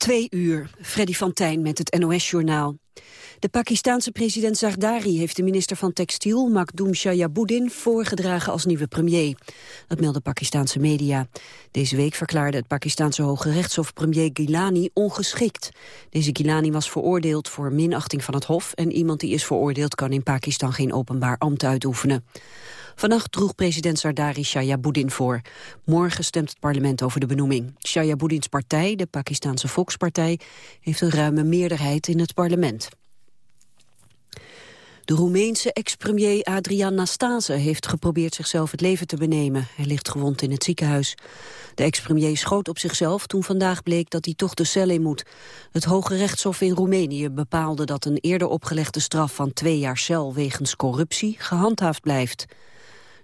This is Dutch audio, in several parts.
Twee uur, Freddy van Tijn met het NOS-journaal. De Pakistanse president Zardari heeft de minister van Textiel, Makdoum Shayabuddin, voorgedragen als nieuwe premier. Dat melden Pakistanse media. Deze week verklaarde het Pakistanse Hoge Rechtshof premier Gilani ongeschikt. Deze Gilani was veroordeeld voor minachting van het hof en iemand die is veroordeeld kan in Pakistan geen openbaar ambt uitoefenen. Vannacht droeg president Zardari Shayabuddin voor. Morgen stemt het parlement over de benoeming. Shayabuddins partij, de Pakistanse Volkspartij, heeft een ruime meerderheid in het parlement. De Roemeense ex-premier Adrian Nastase heeft geprobeerd zichzelf het leven te benemen. Hij ligt gewond in het ziekenhuis. De ex-premier schoot op zichzelf toen vandaag bleek dat hij toch de cel in moet. Het Hoge Rechtshof in Roemenië bepaalde dat een eerder opgelegde straf van twee jaar cel wegens corruptie gehandhaafd blijft.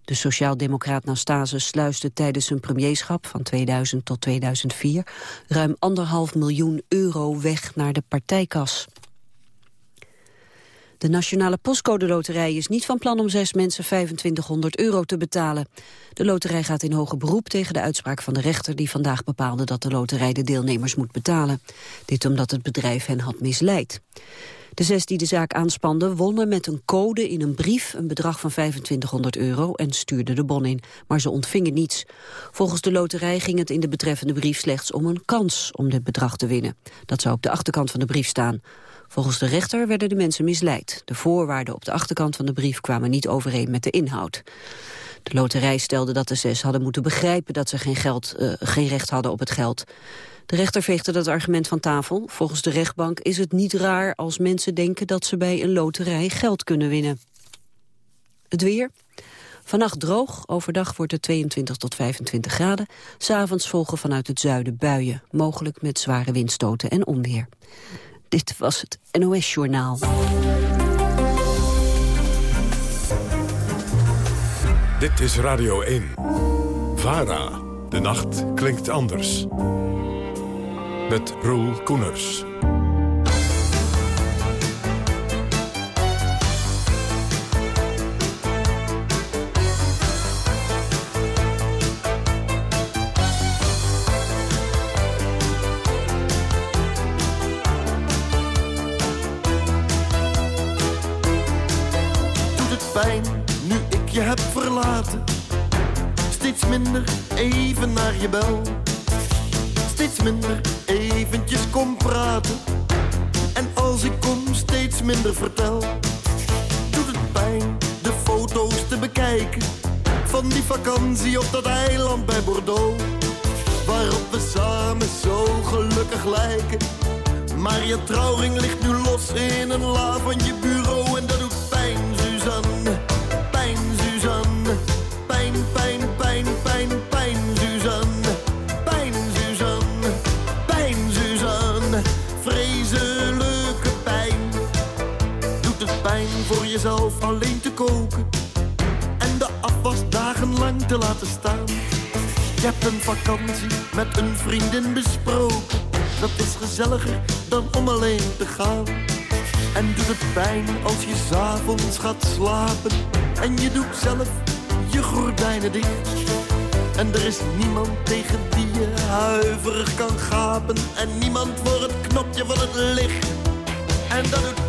De sociaaldemocraat Nastase sluisde tijdens zijn premierschap van 2000 tot 2004 ruim anderhalf miljoen euro weg naar de partijkas. De Nationale Postcode Loterij is niet van plan om zes mensen 2500 euro te betalen. De loterij gaat in hoger beroep tegen de uitspraak van de rechter die vandaag bepaalde dat de loterij de deelnemers moet betalen. Dit omdat het bedrijf hen had misleid. De zes die de zaak aanspanden wonnen met een code in een brief een bedrag van 2500 euro en stuurden de bon in. Maar ze ontvingen niets. Volgens de loterij ging het in de betreffende brief slechts om een kans om dit bedrag te winnen. Dat zou op de achterkant van de brief staan. Volgens de rechter werden de mensen misleid. De voorwaarden op de achterkant van de brief kwamen niet overeen met de inhoud. De loterij stelde dat de zes hadden moeten begrijpen dat ze geen, geld, uh, geen recht hadden op het geld. De rechter veegde dat argument van tafel. Volgens de rechtbank is het niet raar als mensen denken dat ze bij een loterij geld kunnen winnen. Het weer. Vannacht droog, overdag wordt het 22 tot 25 graden. S'avonds volgen vanuit het zuiden buien, mogelijk met zware windstoten en onweer. Dit was het NOS Journaal. Dit is Radio 1. VARA. De nacht klinkt anders met Roel Koeners. Je heb verlaten? Steeds minder even naar je bel steeds minder eventjes kom praten. En als ik kom steeds minder vertel. Doet het pijn de foto's te bekijken. Van die vakantie op dat eiland bij Bordeaux. Waarop we samen zo gelukkig lijken. Maar je trouwring ligt nu los in een la van je bureau. Te laten staan. Je hebt een vakantie met een vriendin besproken. Dat is gezelliger dan om alleen te gaan. En doet het pijn als je s'avonds gaat slapen. En je doet zelf je gordijnen dicht. En er is niemand tegen die je huiverig kan gapen. En niemand voor het knopje van het licht. En dat doet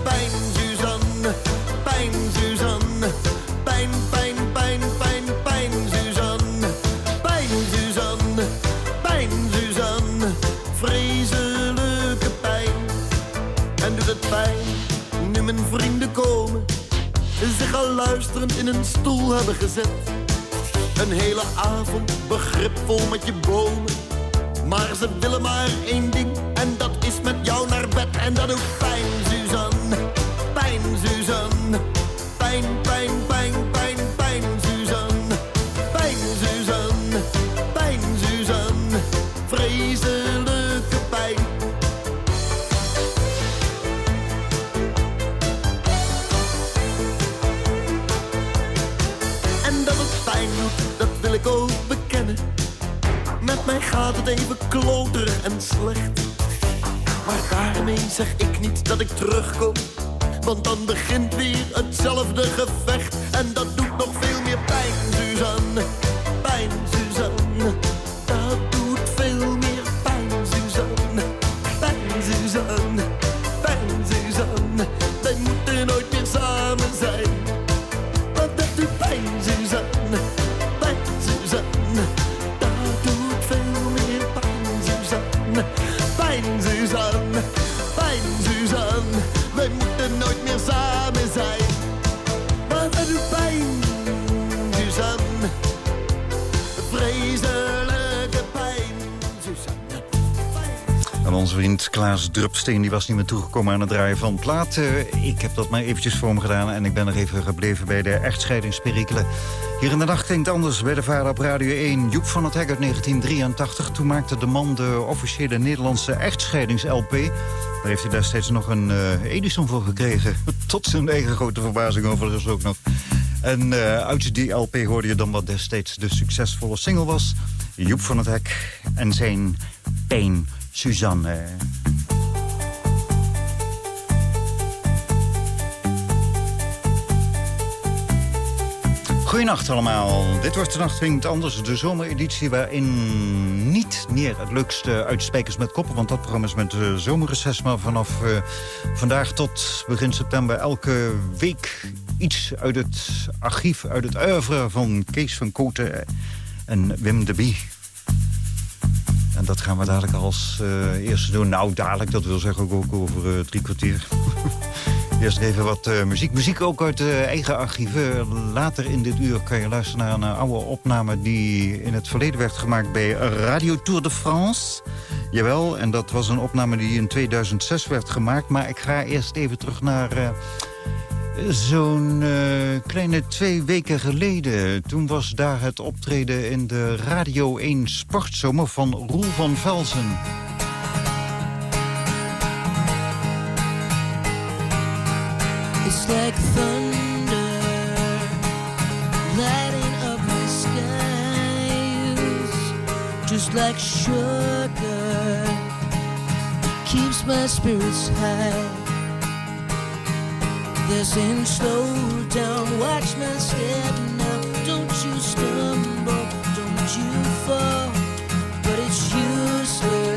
luisterend in een stoel hebben gezet. Een hele avond begripvol met je bomen. Maar ze willen maar één ding en dat is met jou naar bed. En dat doet pijn, Suzanne. Pijn, Suzanne. Pijn, pijn, pijn, pijn, pijn, Suzanne. Gaat het even kloterig en slecht. Maar daarmee zeg ik niet dat ik terugkom want dan begint weer hetzelfde gevecht. En dat doet nog veel meer pijn, Suzanne. Drupsteen die was niet meer toegekomen aan het draaien van platen. Ik heb dat maar eventjes voor hem gedaan en ik ben nog even gebleven bij de echtscheidingsperikelen. Hier in de nacht klinkt anders bij de vader op Radio 1. Joep van het Hek uit 1983. Toen maakte de man de officiële Nederlandse echtscheidings-LP. Daar heeft hij destijds nog een uh, Edison voor gekregen. Tot zijn eigen grote verbazing overigens ook nog. En uh, uit die LP hoorde je dan wat destijds de succesvolle single was. Joep van het Hek en zijn Pijn Suzanne. Goedenacht allemaal. Dit wordt de Nacht Anders, de zomereditie... waarin niet meer het leukste uit Spijkers met Koppen... want dat programma is met uh, zomerreces... maar vanaf uh, vandaag tot begin september elke week... iets uit het archief, uit het oeuvre van Kees van Koten en Wim de Bie. En dat gaan we dadelijk als uh, eerste doen. Nou, dadelijk, dat wil zeggen ook over drie kwartier. Eerst even wat uh, muziek. Muziek ook uit uh, eigen archieven. Later in dit uur kan je luisteren naar een oude opname... die in het verleden werd gemaakt bij Radio Tour de France. Jawel, en dat was een opname die in 2006 werd gemaakt. Maar ik ga eerst even terug naar... Zo'n kleine twee weken geleden. Toen was daar het optreden in de Radio 1 Sportzomer van Roel van Velzen. It's like thunder lighting up skies, just like sugar keeps my spirits high. They're saying slow down, watch my step now. Don't you stumble, don't you fall, but it's useless.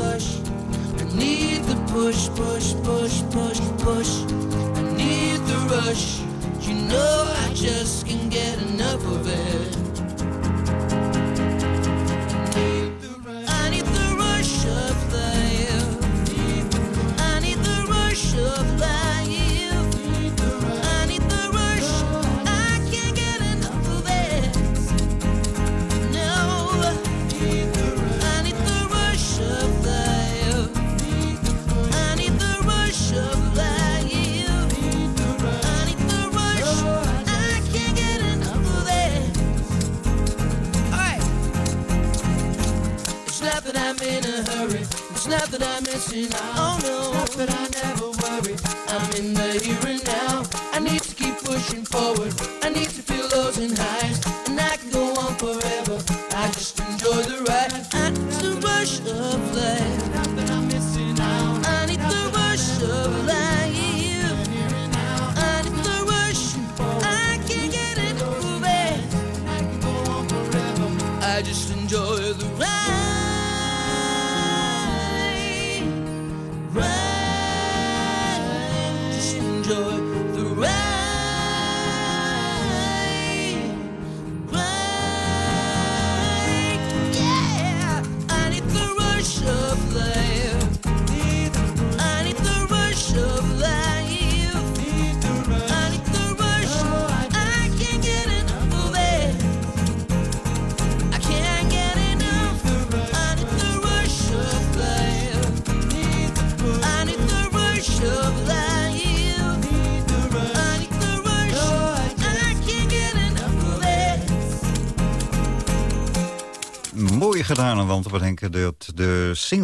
Rush. I need the push, push, push, push, push. I need the rush. You know I just can't get enough of it. That I'm missing out. Oh no. Not that I never worry. I'm in the here and now.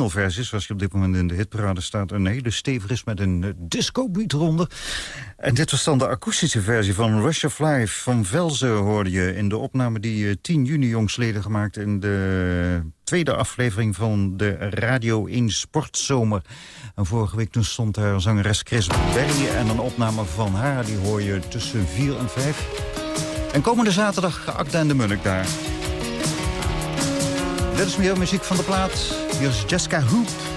De single-versie, zoals je op dit moment in de hitparade staat... een hele stevig is met een disco-beat ronde. En dit was dan de akoestische versie van Rush of Life van Velzen... hoorde je in de opname die 10 juni jongsleden gemaakt... in de tweede aflevering van de Radio 1 Sportzomer. En vorige week toen stond daar zangeres Chris Berry... en een opname van haar, die hoor je tussen 4 en 5. En komende zaterdag Akda en de Munnik daar. Dit is meer muziek van de plaat. Hier is Jessica Hoop.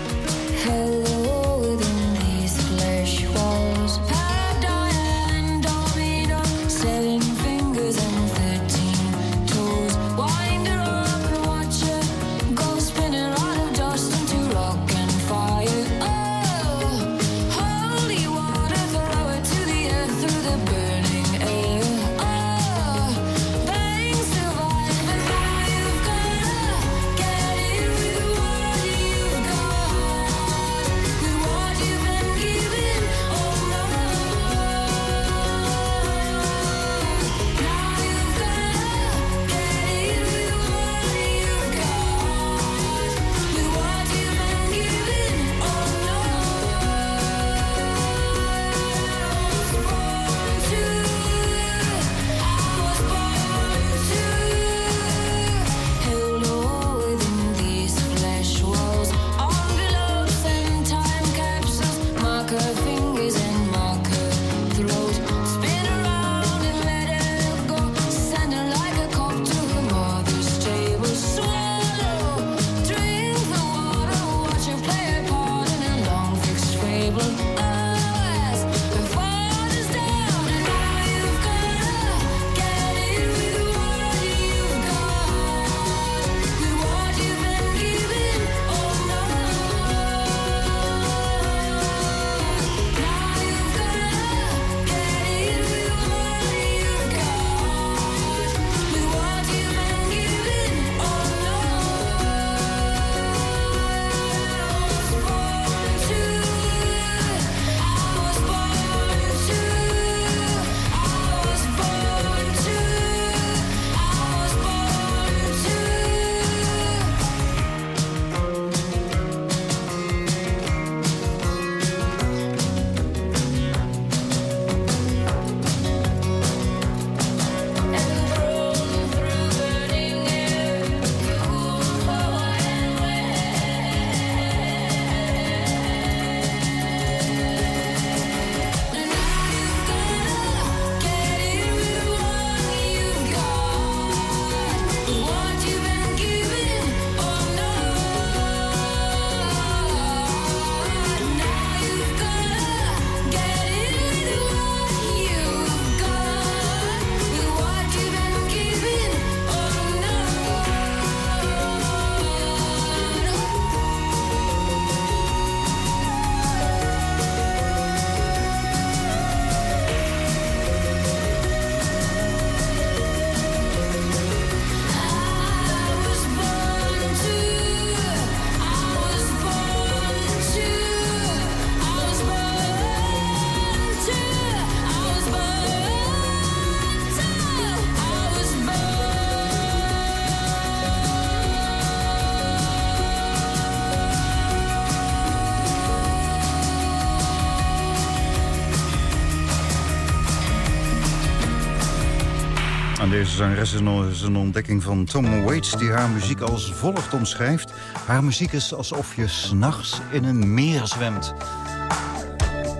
Deze zangeres is een ontdekking van Tom Waits... die haar muziek als volgt omschrijft. Haar muziek is alsof je s'nachts in een meer zwemt.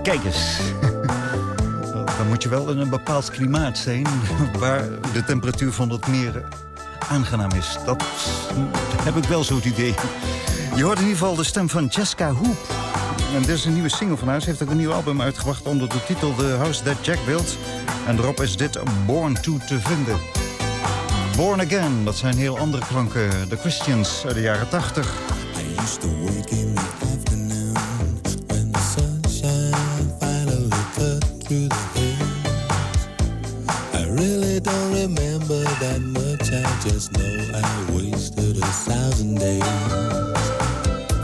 Kijk eens. Dan moet je wel in een bepaald klimaat zijn... waar de temperatuur van het meer aangenaam is. Dat heb ik wel zo'n idee. Je hoort in ieder geval de stem van Jessica Hoop. En dit is een nieuwe single van haar. Ze heeft ook een nieuw album uitgebracht onder de titel The House That Jack Built... En erop is dit Born To te vinden. Born Again, dat zijn heel andere klanken. De Christians uit de jaren 80. I used to wake in the afternoon When the sunshine finally cut through the haze I really don't remember that much I just know I wasted a thousand days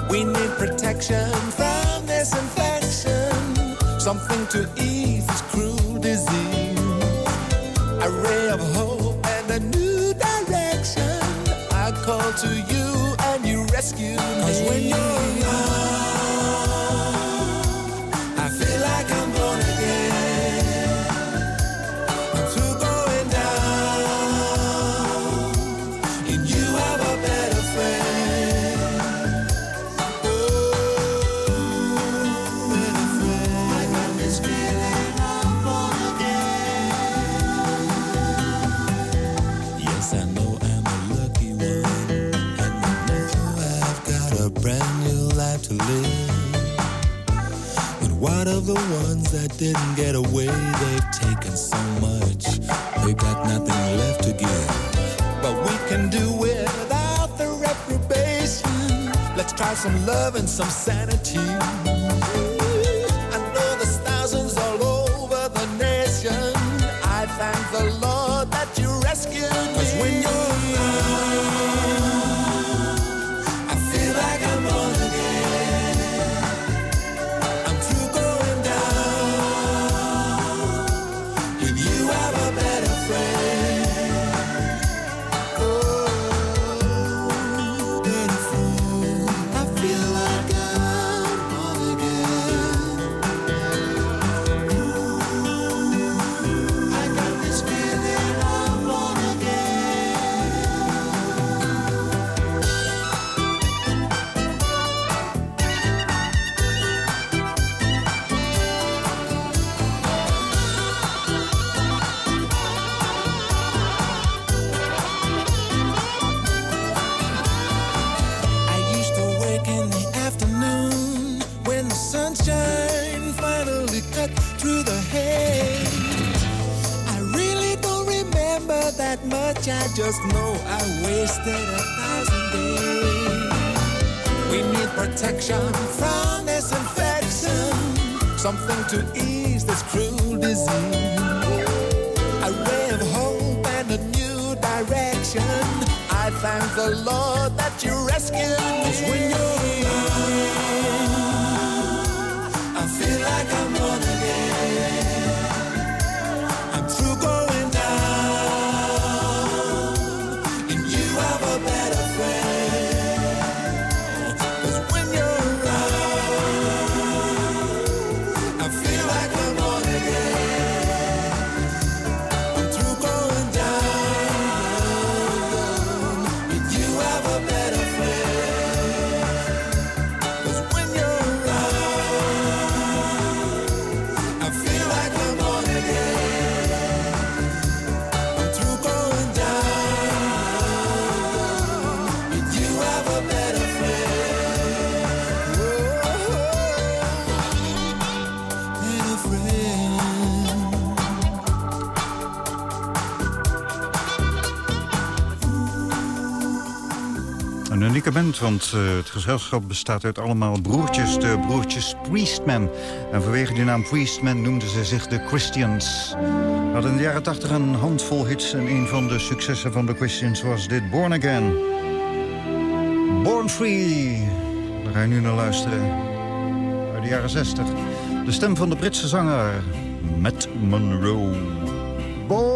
We need protection from this infection Something to ease this cruel disease a ray of hope and a new direction. I call to you rescued me. Cause when you're that didn't get away? They've taken so much, they got nothing left to give. But we can do without the reprobation. Let's try some love and some sanity. I know there's thousands all over the nation. I thank the Lord Want eh, het gezelschap bestaat uit allemaal broertjes. De broertjes Priestman. En vanwege die naam Priestman noemden ze zich de Christians. We hadden in de jaren 80 een handvol hits. En een van de successen van de Christians was dit Born Again. Born Free. Daar ga je nu naar luisteren. Uit de jaren 60. De stem van de Britse zanger Matt Monroe. born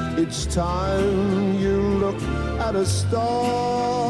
each time you look at a star.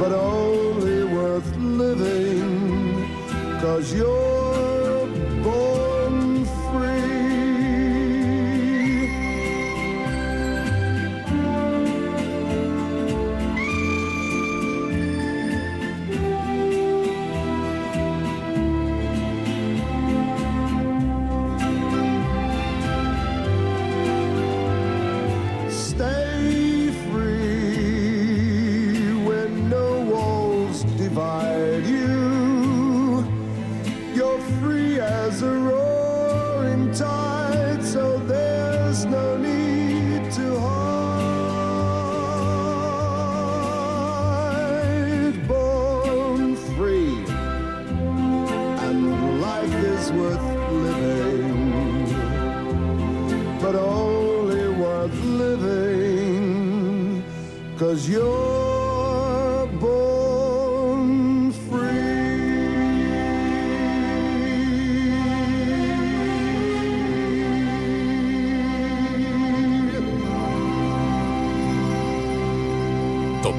But only worth living, cause you're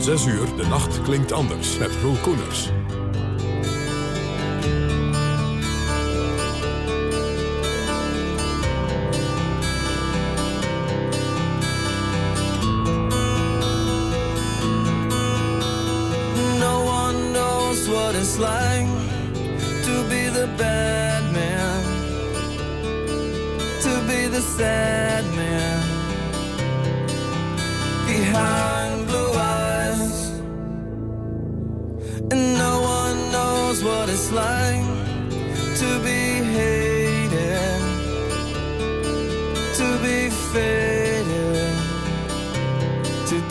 6 uur, de nacht klinkt anders met Roel Koeners.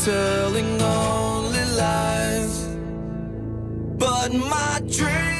Telling only lies. But my dreams,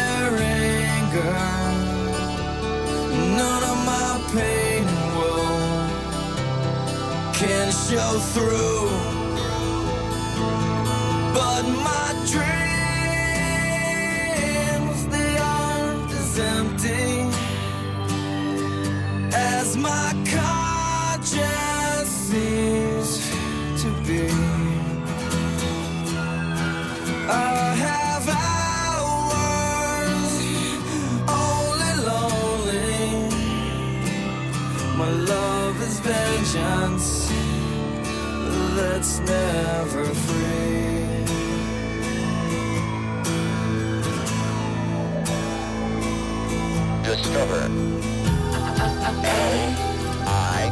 anger. None of my pain and woe can show through. But my dreams, they aren't as empty as my never free. Discover. A I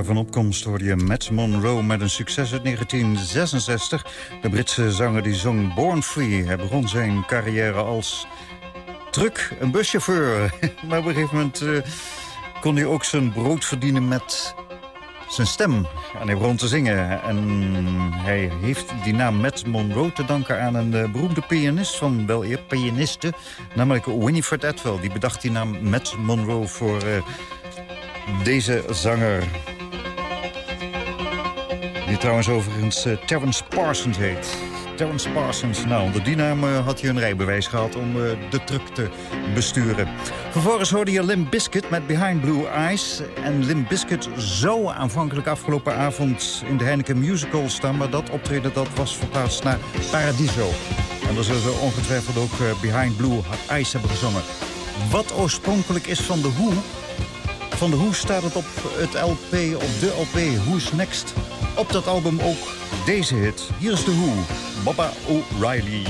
van opkomst hoorde je Matt Monroe met een succes uit 1966. De Britse zanger die zong Born Free. Hij begon zijn carrière als truck, een buschauffeur. maar op een gegeven moment eh, kon hij ook zijn brood verdienen met zijn stem. En hij begon te zingen. En hij heeft die naam Matt Monroe te danken aan een eh, beroemde pianist van wel eer pianiste. Namelijk Winifred Atwell. Die bedacht die naam Matt Monroe voor eh, deze zanger. Die trouwens overigens uh, Terrence Parsons heet. Terrence Parsons. Nou, onder die naam uh, had hij een rijbewijs gehad om uh, de truck te besturen. Vervolgens hoorde je Lim Biscuit met Behind Blue Eyes. En Lim Biscuit zou aanvankelijk afgelopen avond in de Heineken Musical staan... maar dat optreden dat was verplaatst naar Paradiso. En daar zullen ze ongetwijfeld ook Behind Blue Eyes hebben gezongen. Wat oorspronkelijk is van de Who... Van de Who staat het op het LP, op de LP Who's Next. Op dat album ook deze hit. Hier is de Who, Baba O'Reilly.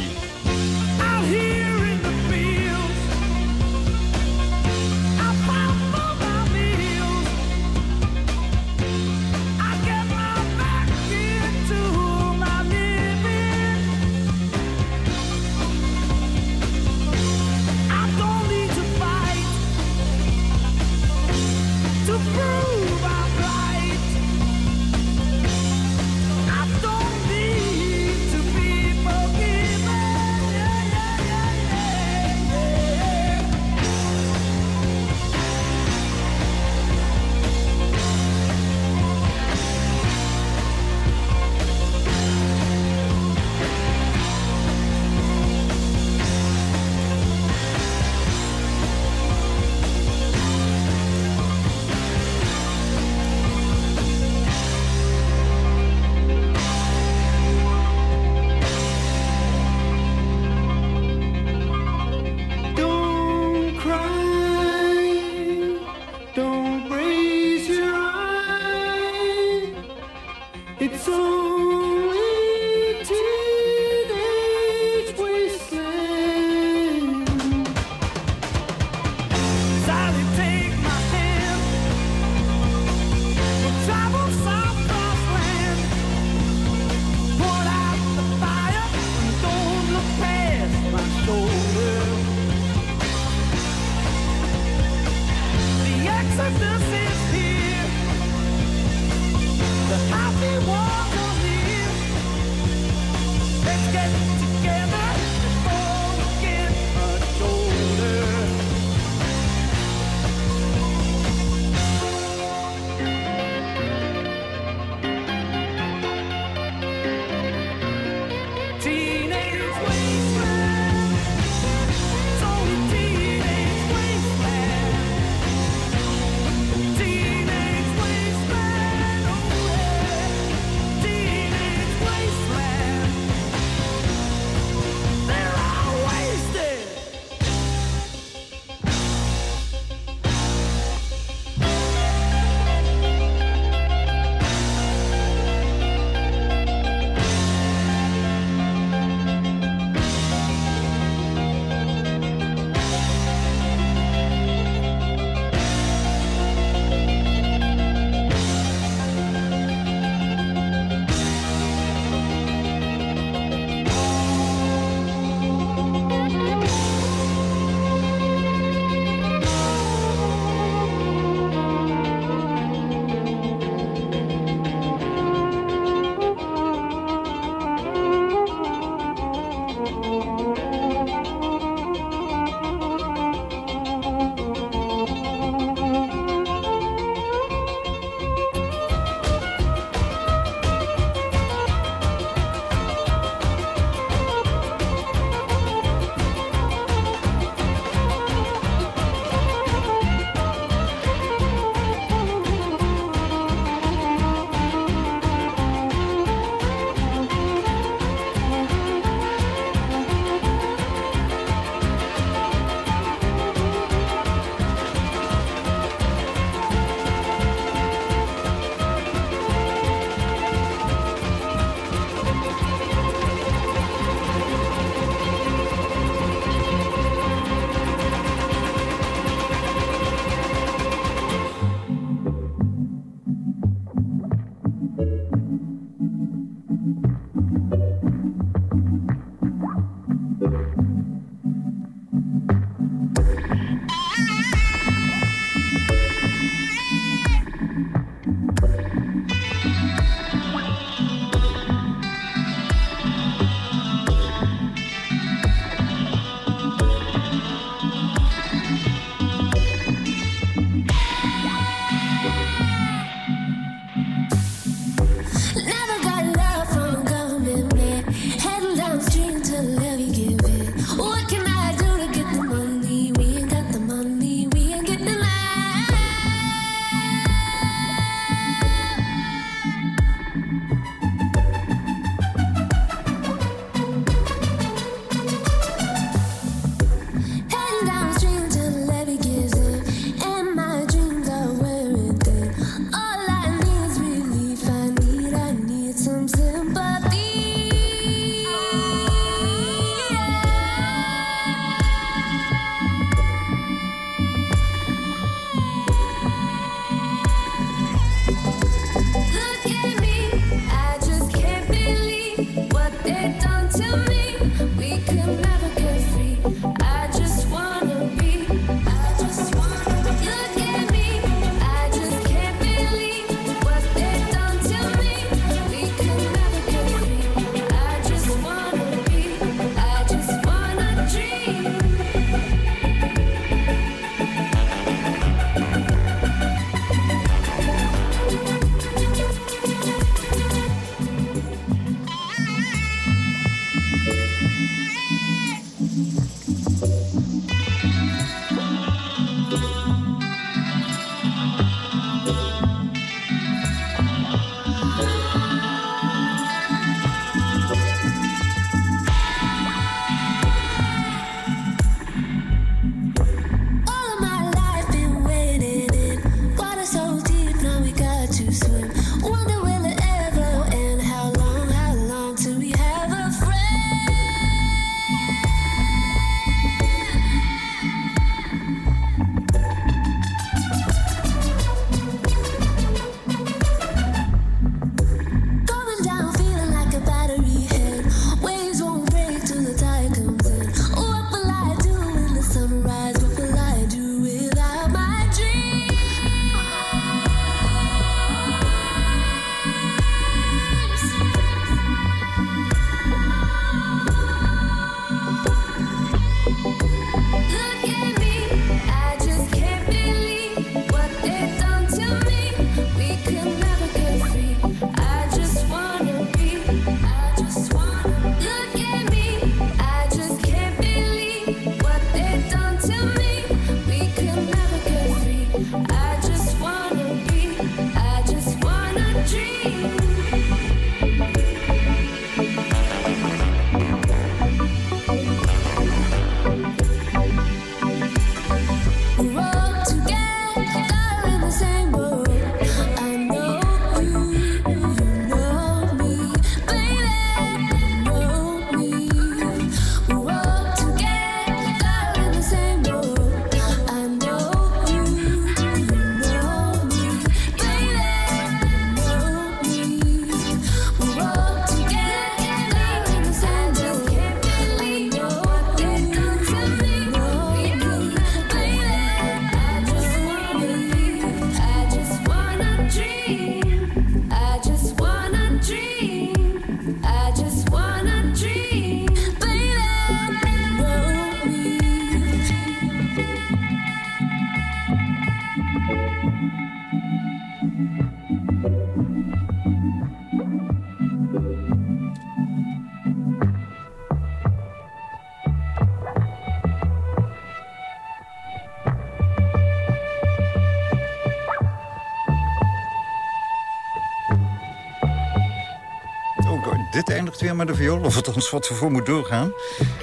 Weer met een viool. Of althans wat we voor moet doorgaan.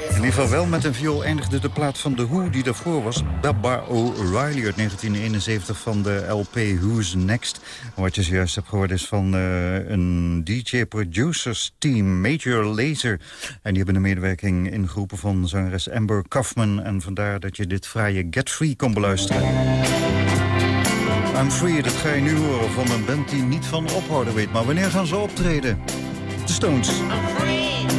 In ieder geval wel met een viool eindigde de plaat van The Who die daarvoor was. Baba O'Reilly uit 1971 van de LP Who's Next. Wat je zojuist hebt gehoord is van uh, een DJ-producers team, Major Laser. En die hebben de medewerking ingeroepen van zangeres Amber Kaufman. En vandaar dat je dit fraaie Get Free kon beluisteren. I'm Free, dat ga je nu horen van een band die niet van ophouden weet. Maar wanneer gaan ze optreden? De Stones.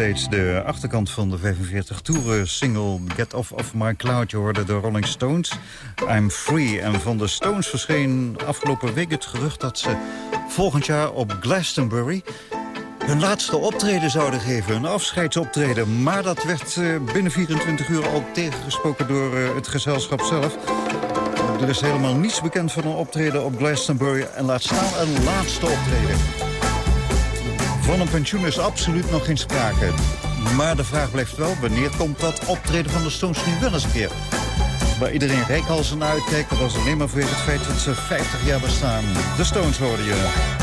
Destijds de achterkant van de 45 toeren single Get Off of My Cloud. Je hoorde de Rolling Stones, I'm Free. En van de Stones verscheen afgelopen week het gerucht dat ze volgend jaar op Glastonbury hun laatste optreden zouden geven, een afscheidsoptreden. Maar dat werd eh, binnen 24 uur al tegengesproken door eh, het gezelschap zelf. Er is helemaal niets bekend van een optreden op Glastonbury en laat staan een laatste optreden. Van een pensioen is absoluut nog geen sprake. Maar de vraag blijft wel, wanneer komt dat optreden van de Stones nu wel eens een keer? Waar iedereen reikhalzen naar uitkijkt, was alleen maar voor het feit dat ze 50 jaar bestaan. De Stones hoorden je.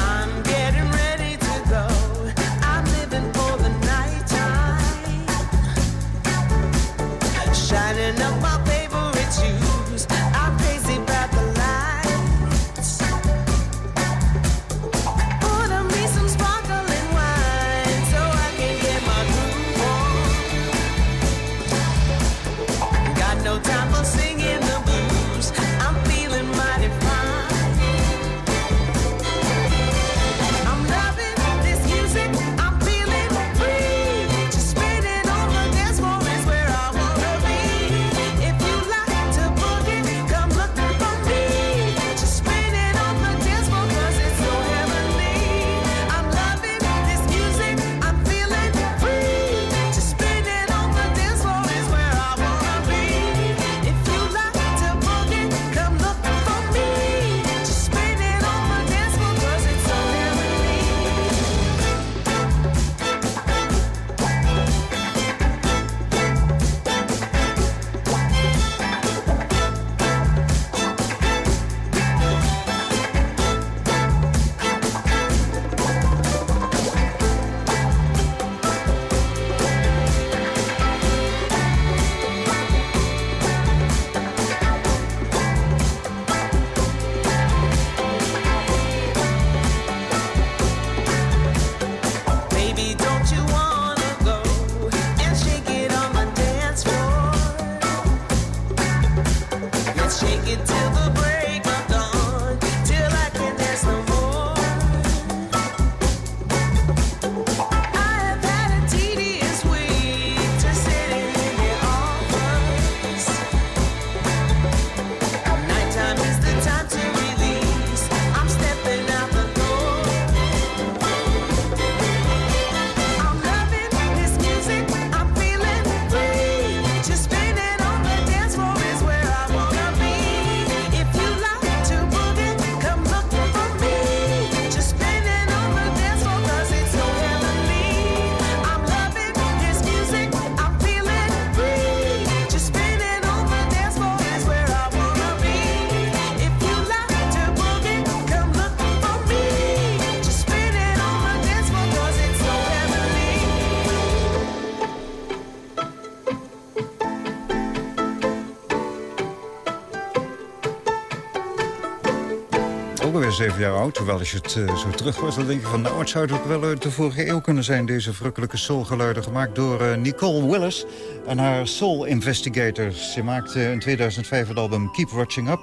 Zeven jaar oud. Terwijl als je het eh, zo terug was, dan denk je van... nou, het zou ook wel uit de vorige eeuw kunnen zijn... deze verrukkelijke soulgeluiden gemaakt door eh, Nicole Willis... en haar Soul Investigators. Ze maakte in 2005 het album Keep Watching Up.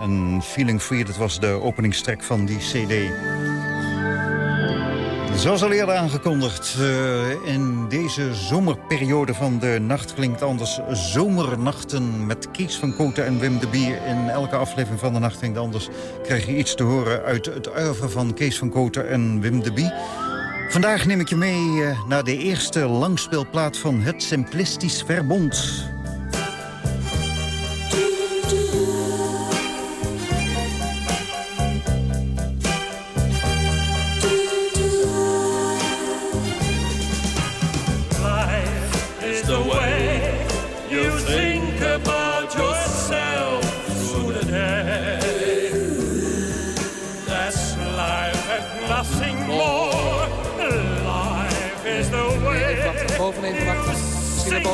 En Feeling Free, dat was de openingstrek van die cd. Zoals al eerder aangekondigd, uh, in deze zomerperiode van de Nacht klinkt anders. Zomernachten met Kees van Koten en Wim de Bier. In elke aflevering van de Nacht klinkt anders krijg je iets te horen uit het uiver van Kees van Koten en Wim de Bie. Vandaag neem ik je mee uh, naar de eerste langspeelplaat van het Simplistisch Verbond.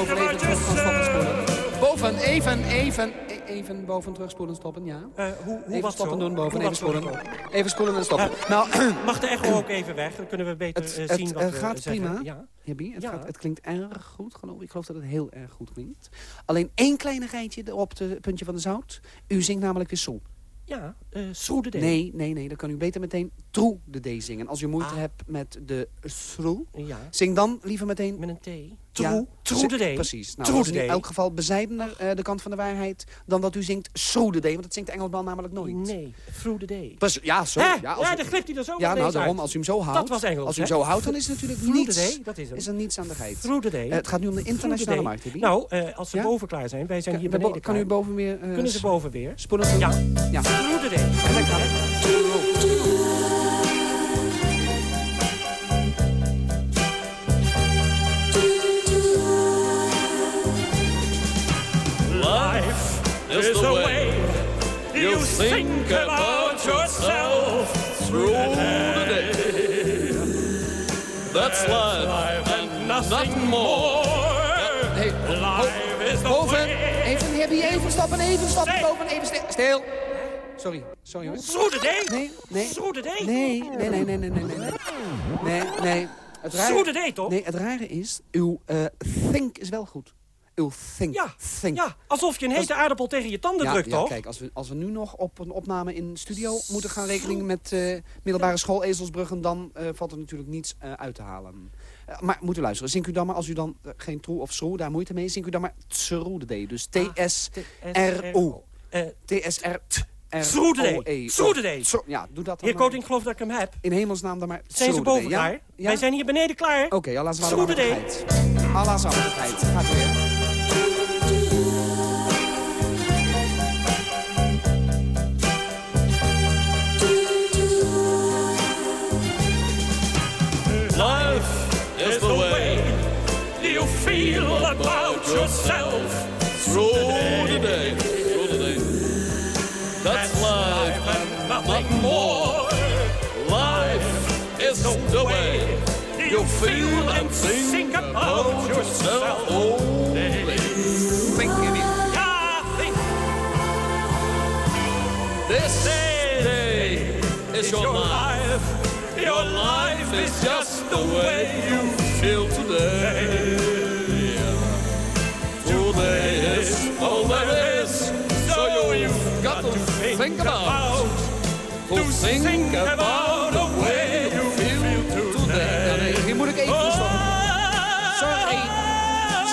Naar boven even terug gaan stoppen spoelen. Boven, even, even, e- even boven terugspoelen stoppen, ja. Eh, hoe, hoe Even wat stoppen zo? doen, boven, even wat spoelen. Even spoelen en stoppen. nou, Mag de echo ook even weg? Dan kunnen we beter het, eh, het, zien wat eh, we gaat zeggen. prima. Ja. Het, Ja. gaat, het klinkt erg goed, geloof ik. Ik geloof dat het heel erg goed klinkt. Alleen één kleinigheidje op het puntje van de zout. U zingt namelijk weer sol. Ja, eh Through the Day. Nee, nee, nee. Dan kan u beter meteen true de D zingen. Als u moeite Ah. hebt met de through, Ja, zing dan liever meteen met een T. Ja, the Day. Precies. Nou, dat is in elk geval bezijdener eh, de kant van de waarheid... dan dat u zingt day, want dat zingt de Engelsman namelijk nooit. Nee, Through the Day. Precies, ja, zo. Hè? Ja, Ja, als u- dan glipt hij er zo ja nou, daarom, als u hem zo houdt... Dat was Engels, Als u hem zo houdt, dan is het natuurlijk niets... dat is hem. Is er niets aan de geit. The Day. Eh, het gaat nu om de internationale markt. Nou, eh, als ze Ja? boven klaar zijn, wij zijn hier beneden kan u boven weer... Kunnen ze boven weer? Spoelen? Ja. ja. Through is the way you think about yourself through the day. That's life and nothing more. Nee, Life is the boven. Even, Hibbie, even stoppen, even stoppen. Nee. Boven, even stil. Stil. Sorry, sorry hoor. Through the Day? Nee, nee. Through the Day? Nee, nee, nee, nee, nee, nee, nee. Nee, nee. Het Through the Day, toch? Nee, het rare is, uw eh, think is wel goed. Uw think, Ja, think. ja, alsof je een hete aardappel tegen je tanden Ja, drukt, ja, toch? kijk, als we, als we nu nog op een opname in studio moeten gaan rekenen met eh, middelbare schoolezelsbruggen, dan eh, valt er natuurlijk niets eh, uit te halen. Maar moet u luisteren, zingt u dan maar, als u dan geen true of true daar moeite mee, zingt u dan maar tsroede. Dus T-S-R-O. T-S-R... D. Zo- Ja, doe dat dan Heer. Koting, geloof dat ik hem heb. In hemelsnaam dan maar Zijn ze boven klaar? Wij zijn hier beneden klaar. Oké, Allah is Sroede D. Allah is Gaat weer. Yourself through the day. Through the day. That's life and nothing more. Life is the way you feel and think about yourself all day. Think think. This day is your life. Your life is just the way you feel. Today think about. To think about the way you feel today. Hier moet ik even stoppen. Sorry.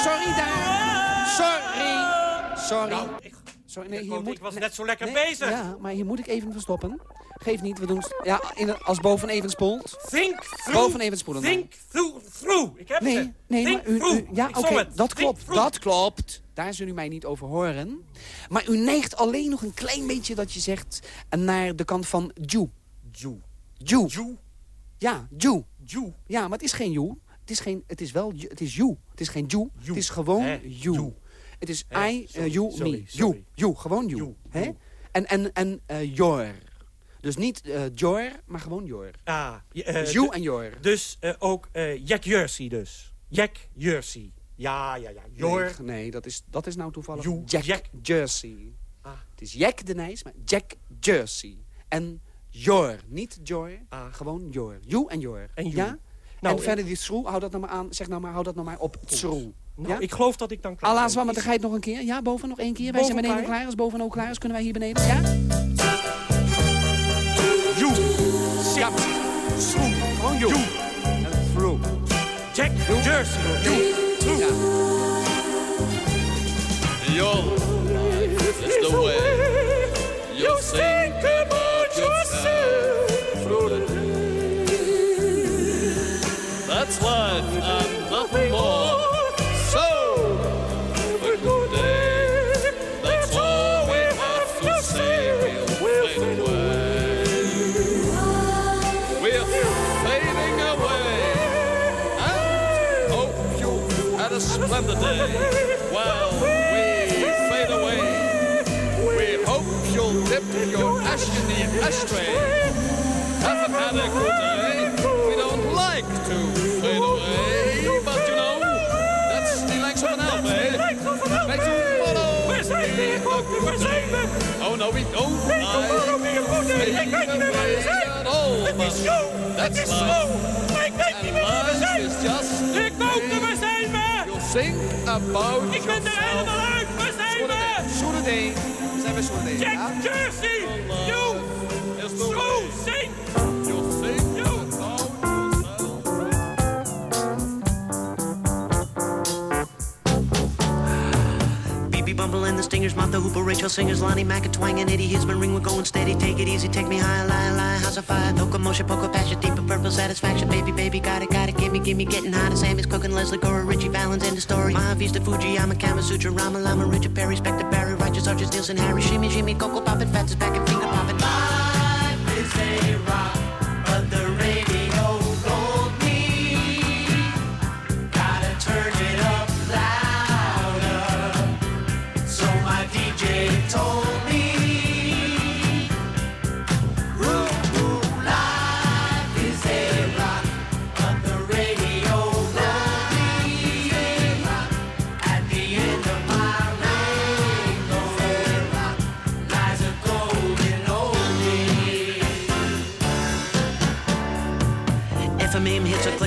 Sorry daar. Sorry. Sorry. Nou, ik, Sorry, nee, ik, hier moet... ik was net zo lekker nee, bezig. Ja, maar hier moet ik even verstoppen. Geef niet, we doen... Ja, in als boven even spoelt. Think through. Boven even spoelen. Think through. through. Ik heb Nee, ze. nee, Think maar u... ja, oké, dat klopt. Dat klopt. Daar zullen u mij niet over horen. Maar u neigt alleen nog een klein beetje dat je zegt... naar de kant van Jew. Jew. Jew. Jew. Ja, Jew. Jew. Ja, maar het is geen you. Het is, geen, het is wel, het is you. Het is geen. You. Het is gewoon you. You. Het is? I, Sorry, uh, you, sorry, me. sorry. You. You, gewoon you. Hè? En, en, en uh, your. Dus niet uh, your, maar gewoon your. Ah, eh, Dus you de- en your. Dus eh, ook eh, Jack Jersey dus. Jack Jersey. Ja, ja, ja. Your. Nee, nee, dat is, dat is nou toevallig You, Jack, Jack. Jersey. Ah. Het is Jack de Nijs, maar Jack Jersey. En Jor, niet Jor. Gewoon Jor. You en Jor. En you. Ja? Nou, en verder die schroe, hou dat nou maar aan. Zeg nou maar, hou dat nou maar op schroe. Nou, ja? ik geloof dat ik dan klaar Allah ben. het nog een keer. Ja, boven nog één keer. Wij zijn beneden klaar? klaar. Als boven ook klaar is, kunnen wij hier beneden. Ja? You. Ja, schroe. Gewoon you. En. Jack Jersey. You. Ja. Your is the way you think ashtray. Haven't had a good day. We don't like to fade away, but you know, that's the length of an elf, eh? Make you follow. Zijn we? We? Oh no, we don't. Ik weet niet meer waar we zijn. at all, Het is zo. Het that's is zo. Maar ik weet niet meer waar we Life zijn. is just Ik ook niet, waar zijn we? you think about Ik ben er helemaal uit. Waar zijn we? Soeredee. We zijn bij. Jack Ja? Jersey. Stingers, Martha Hooper, Rachel Singers, Lonnie Mack, and Eddie Hisman, ring, we're going steady, take it easy, take me high, lie, lie, house of fire, locomotion, poker, passion, deeper purple satisfaction, baby, baby, got it, got it, gimme, gimme, getting hot, Sammy's cooking, Leslie Gore, Richie Valens, end the story, My Mahavista, Fuji, I'm a Kama Sutra, Rama Lama, Richard Perry, Spectre Barry, Righteous Arches, Nielsen, Harry, Shimmy, Shimmy, Coco Poppin', Fats is back and finger poppin'. Life is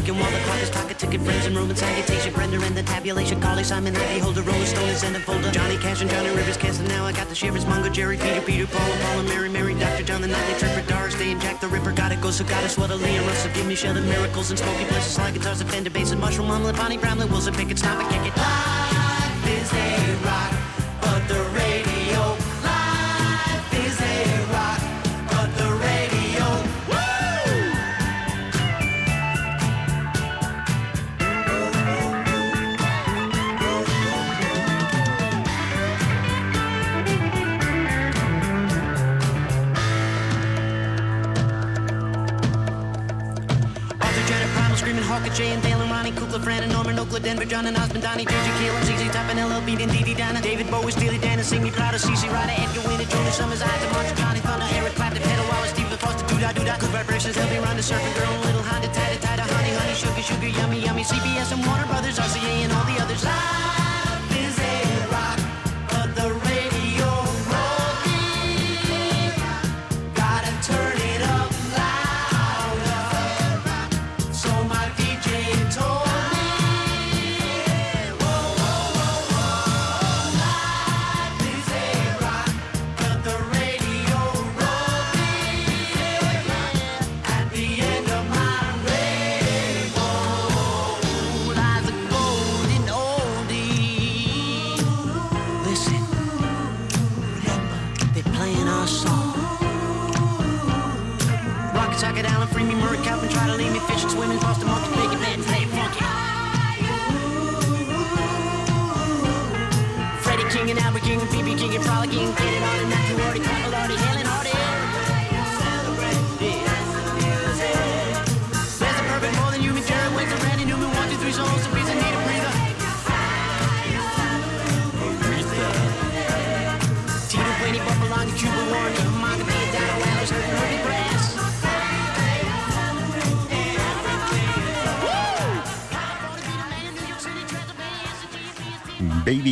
Clicking while the clock is pocket ticket frames and Roman salutation Brenda and the tabulation. Carly Simon Levy. Holder Rolling Stone and a folder. Johnny Cash and Johnny Rivers canceled now I got the shivers Mungo Jerry Peter Peter Paul and Paul and Mary Mary Dr. John the Nightly Tripper Doris Day and Jack the Ripper Gotta go so gotta sweat a Lee and Russell. Give me shelter miracles and smoky places like guitars and Fender bass and mushroom omelet Bonnie Bramley Wilson pick it stop and kick it. Life is a rock and Oakland, Denver, John and Osmond, Donnie, JJ, Caleb, ZZ Top and LLB, and Dee Dee Donna, David Bowie, Steely Dan, and Sing Me Proud of CC Ryder, Edgar Winter, Jonas Summers, Isaac Martin, Johnny Thunder, Eric Clapton, Pedal Wallace, Stephen Foster, Doo Da Doo Da, Good Vibrations, Heavy Run, the Surfing Girl, Little Honda, Tata Tata, Honey Honey, Sugar Sugar, Yummy Yummy, CBS and Warner Brothers, RCA and all the others. Life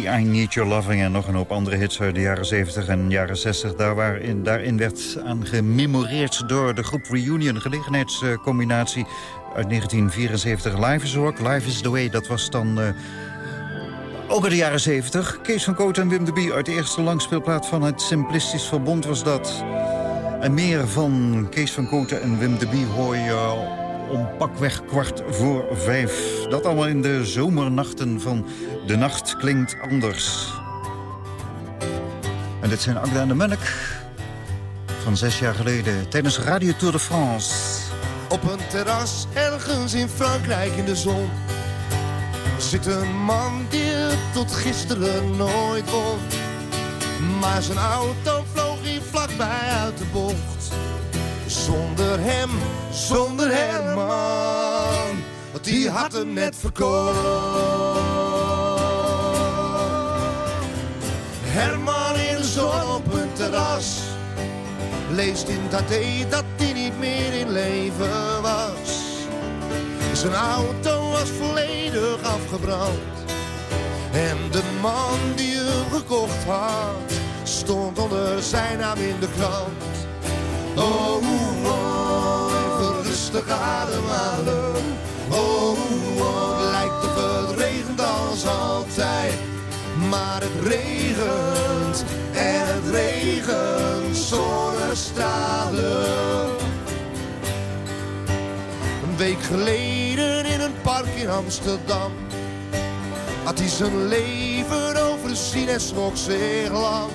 I Need Your Loving... en nog een hoop andere hits uit de jaren 70 en jaren 60. Daar waarin, daarin werd aan gememoreerd door de groep Reunion... gelegenheidscombinatie uit 1974. Live is Rock, Live is the Way, dat was dan... Uh, ook in de jaren 70. Kees van Koot en Wim de Bie uit de eerste langspeelplaat van het Simplistisch Verbond was dat. En meer van Kees van Koten en Wim de Bie hoor je om pakweg kwart voor vijf. Dat allemaal in de zomernachten van De Nacht Klinkt Anders. En dit zijn Agda en de Munnik van zes jaar geleden tijdens Radio Tour de France. Op een terras ergens in Frankrijk in de zon zit een man die tot gisteren nooit won. Maar zijn auto vloog hier vlakbij uit de bocht. Zonder hem, zonder hem, man. Want die had hem net verkocht. Herman in zon op een terras. Leest in dat dat hij niet meer in leven was. Zijn auto was volledig afgebrand. En de man die hem gekocht had, stond onder zijn naam in de krant. Oh, oh, even rustig ademhalen. Oh, oh, het lijkt of het regent als altijd. Maar het regent en het regent zonnestralen. Een week geleden in een park in Amsterdam had hij zijn leven overzien en schrok zich lang.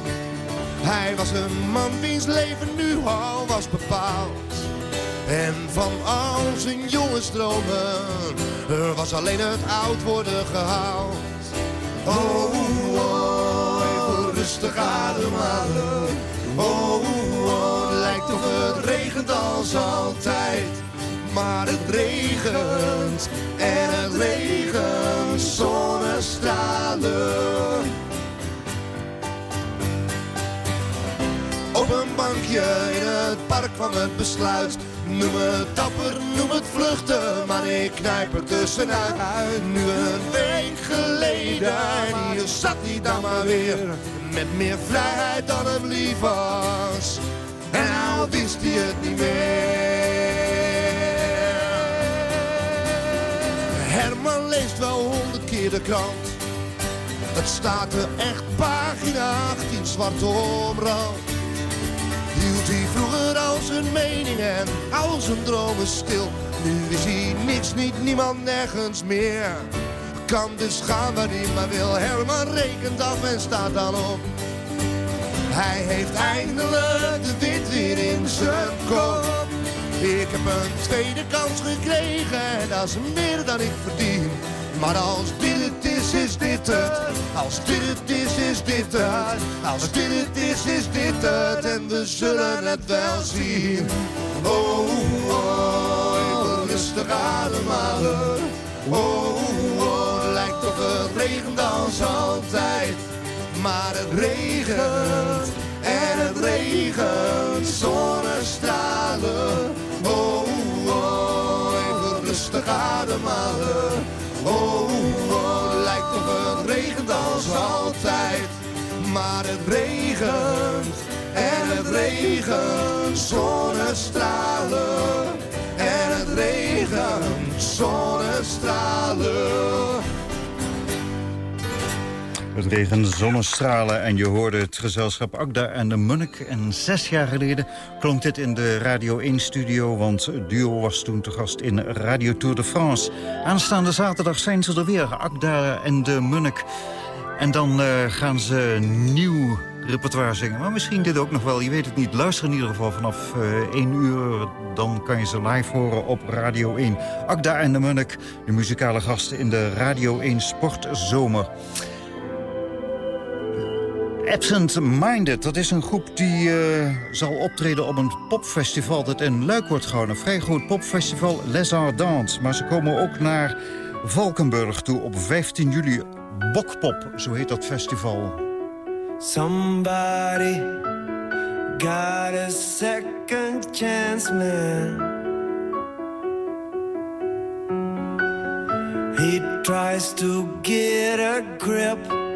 Hij was een man wiens leven nu al was bepaald. En van al zijn jongensdromen er was alleen het oud worden gehaald. Oh, oh, rustig ademhalen. Oh, oh, lijkt of het regent als altijd. Maar het regent en het regent zonnestralen. Op een bankje in het park kwam het besluit. Noem het dapper, noem het vluchten, maar ik knijp er tussenuit. Nu een week geleden, en hier zat hij dan maar weer. Met meer vrijheid dan hem lief was. En nou wist hij het niet meer. Herman leest wel honderd keer de krant. Het staat er echt pagina 18 zwart omrand. Hield hij vroeger al zijn mening en al zijn dromen stil. Nu is hij niks, niet niemand, nergens meer. Kan dus gaan waar hij maar wil. Herman rekent af en staat dan op. Hij heeft eindelijk de wind weer in zijn kop. Ik heb een tweede kans gekregen en dat is meer dan ik verdien. Maar als dit is, is dit het. Als dit het is, is dit het. Als dit het is, is dit het. En we zullen het wel zien. Oh, oh, even rustig ademhalen. Oh, oh, het lijkt of het regent als altijd. Maar het regent en het regent zonnestralen. Oh, oh, even rustig ademhalen. Oh, altijd. Maar het regent en het regent zonnestralen. En het regent zonnestralen. Het regen, zonnestralen en je hoorde het gezelschap Agda en de Munnik. En zes jaar geleden klonk dit in de Radio 1-studio... want duo was toen te gast in Radio Tour de France. Aanstaande zaterdag zijn ze er weer, Agda en de Munnik. En dan uh, gaan ze nieuw repertoire zingen. Maar misschien dit ook nog wel, je weet het niet. Luister in ieder geval vanaf uh, 1 uur. Dan kan je ze live horen op Radio 1. Agda en de Munnik, de muzikale gasten in de Radio 1 Sportzomer. Absent Minded, dat is een groep die uh, zal optreden op een popfestival... dat in Luik wordt gehouden. Een vrij groot popfestival, Les Ardentes. Maar ze komen ook naar Valkenburg toe op 15 juli. Bokpop, zo heet dat festival. Somebody got a second chance, man. He tries to get a grip